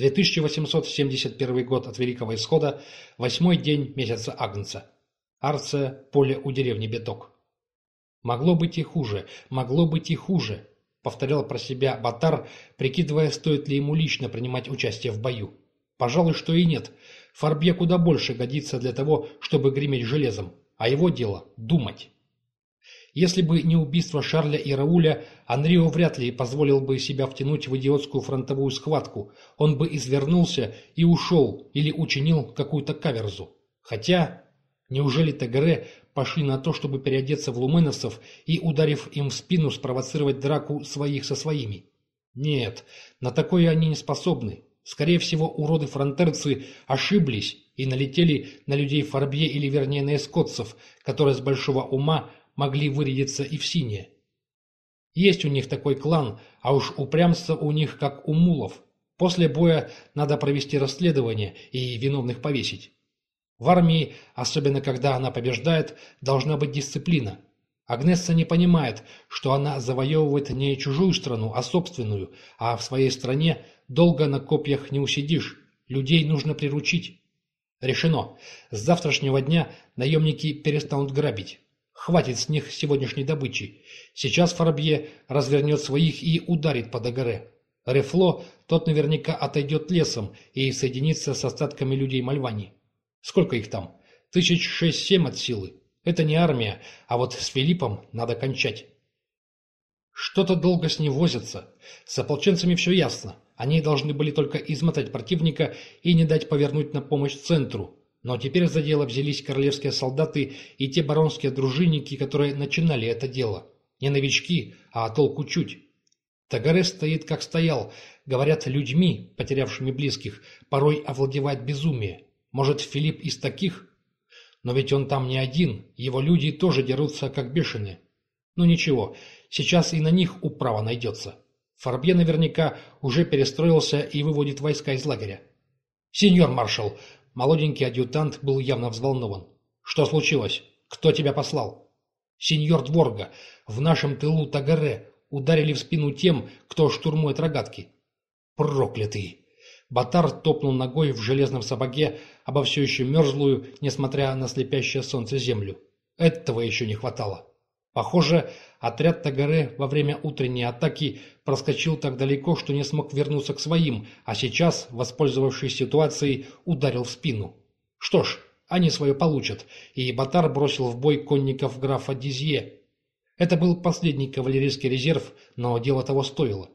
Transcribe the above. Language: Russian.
2871 год от Великого Исхода, восьмой день месяца Агнца. Арция, поле у деревни Беток. «Могло быть и хуже, могло быть и хуже», — повторял про себя Батар, прикидывая, стоит ли ему лично принимать участие в бою. «Пожалуй, что и нет. Фарбье куда больше годится для того, чтобы греметь железом, а его дело — думать». Если бы не убийство Шарля и Рауля, Анрио вряд ли позволил бы себя втянуть в идиотскую фронтовую схватку. Он бы извернулся и ушел или учинил какую-то каверзу. Хотя, неужели Тегре пошли на то, чтобы переодеться в луменовцев и, ударив им в спину, спровоцировать драку своих со своими? Нет, на такое они не способны. Скорее всего, уроды-фронтерцы ошиблись и налетели на людей Фарбье или, вернее, на эскотцев, которые с большого ума могли вырядиться и в синее. Есть у них такой клан, а уж упрямство у них как у мулов. После боя надо провести расследование и виновных повесить. В армии, особенно когда она побеждает, должна быть дисциплина. Агнесса не понимает, что она завоевывает не чужую страну, а собственную, а в своей стране долго на копьях не усидишь, людей нужно приручить. Решено. С завтрашнего дня наемники перестанут грабить. Хватит с них сегодняшней добычи. Сейчас Фарбье развернет своих и ударит по Дагоре. Рефло, тот наверняка отойдет лесом и соединится с остатками людей Мальвани. Сколько их там? Тысяч шесть-семь от силы. Это не армия, а вот с Филиппом надо кончать. Что-то долго с ним возятся. С ополченцами все ясно. Они должны были только измотать противника и не дать повернуть на помощь центру. Но теперь за дело взялись королевские солдаты и те баронские дружинники, которые начинали это дело. Не новички, а толку чуть. Тагаре стоит, как стоял. Говорят, людьми, потерявшими близких, порой овладевает безумие. Может, Филипп из таких? Но ведь он там не один, его люди тоже дерутся, как бешеные. Ну ничего, сейчас и на них управа найдется. Фарбье наверняка уже перестроился и выводит войска из лагеря. «Сеньор маршал, Молоденький адъютант был явно взволнован. «Что случилось? Кто тебя послал?» «Сеньор Дворга, в нашем тылу Тагаре ударили в спину тем, кто штурмует рогатки». «Проклятый!» Батар топнул ногой в железном сапоге, обо все еще мерзлую, несмотря на слепящее солнце землю. Этого еще не хватало. Похоже, отряд Тагаре во время утренней атаки проскочил так далеко, что не смог вернуться к своим, а сейчас, воспользовавшись ситуацией, ударил в спину. Что ж, они свое получат, и Батар бросил в бой конников графа Дизье. Это был последний кавалерийский резерв, но дело того стоило.